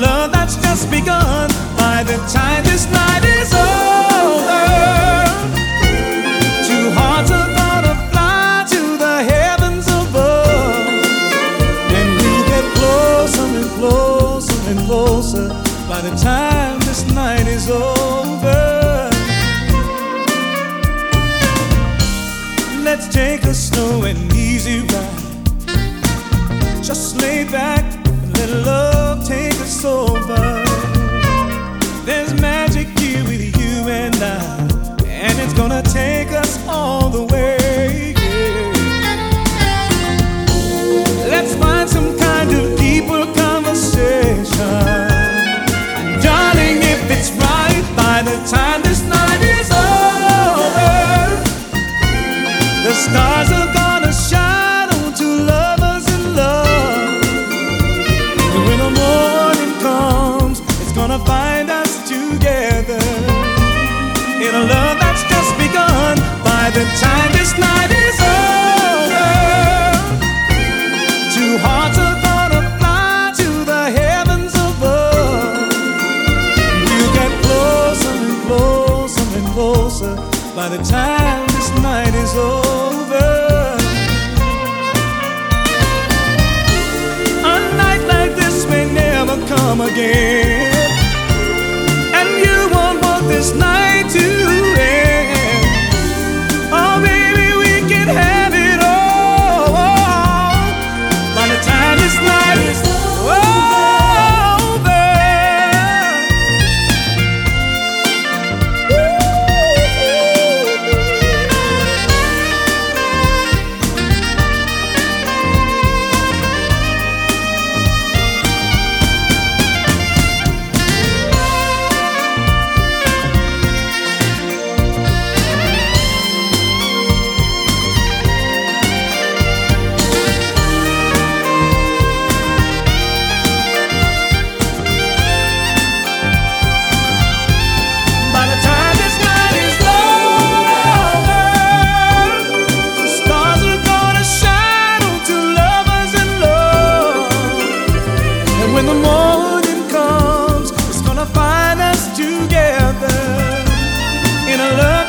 Love that's just begun. By the time this night is over, two hearts are gonna fly to the heavens above, and we'll get closer and closer and closer. By the time this night is over, let's take a slow and easy ride. Just lay back and let love sauva a love that's just begun. By the time this night is over, two hearts are gonna fly to the heavens above. We get closer and closer and closer. By the time this night is over. A night like this may never Come again, and you won't want this night. when the morning comes, it's gonna find us together in a love.